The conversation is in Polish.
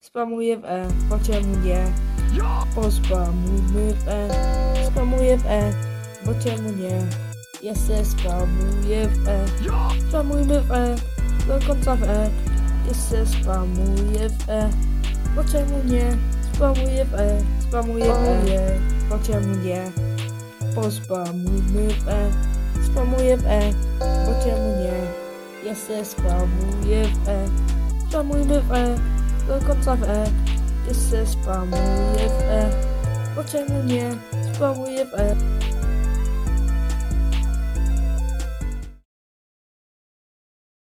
Spamuję w E, bo nie? Pospamujmy w E, spamuję w E, bo czemu nie? Ja se spamuję w E, spamujmy w E, do końca w E, ja se spamuję w E, bo czemu nie? Spamuję w E, spamuję w E, bo czemu nie? Pospamujmy w E, spamuję w E, bo czemu nie? Ja se spamuję w E, spamujmy w E, do końca w E, se spamuję w E, bo czemu nie? Spamuję w E,